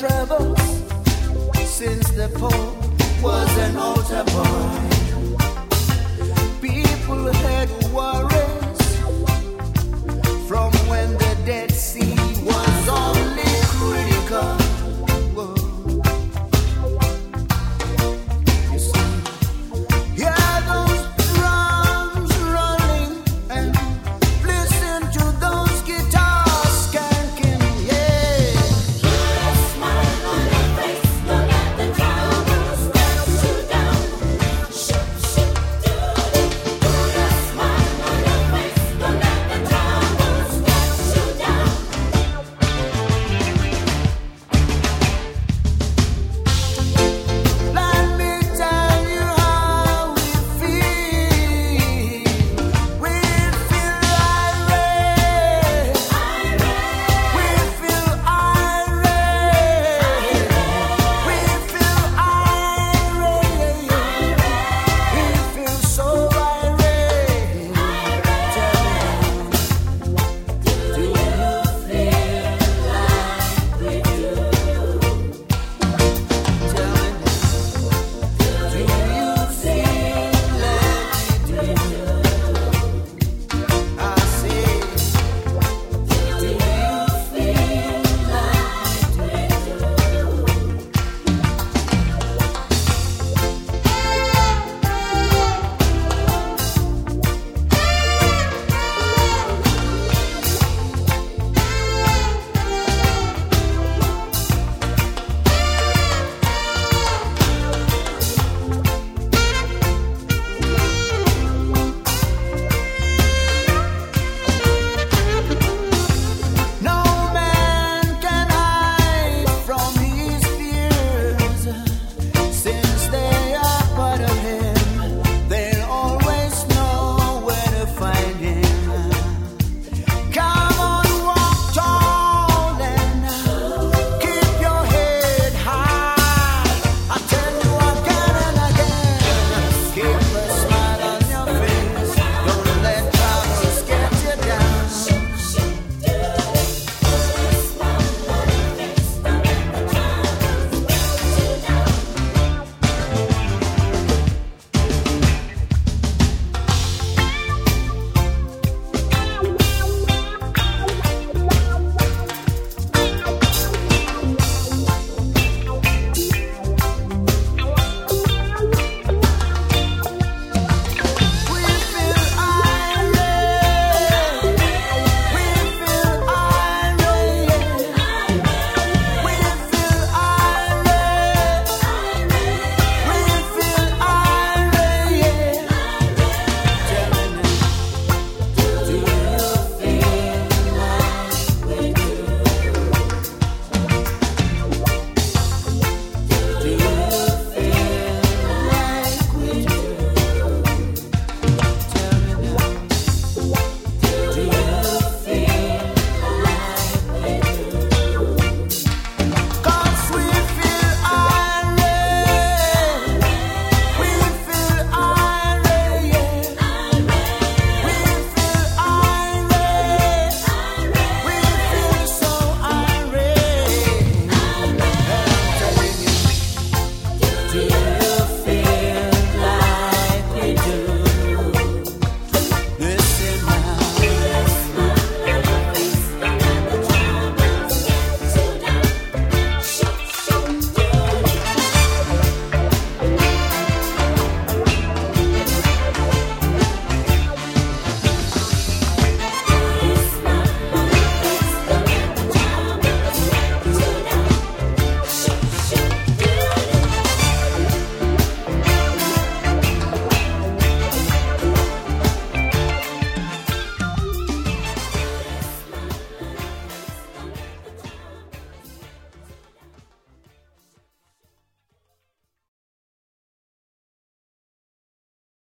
troubles since the Pope was an altar boy.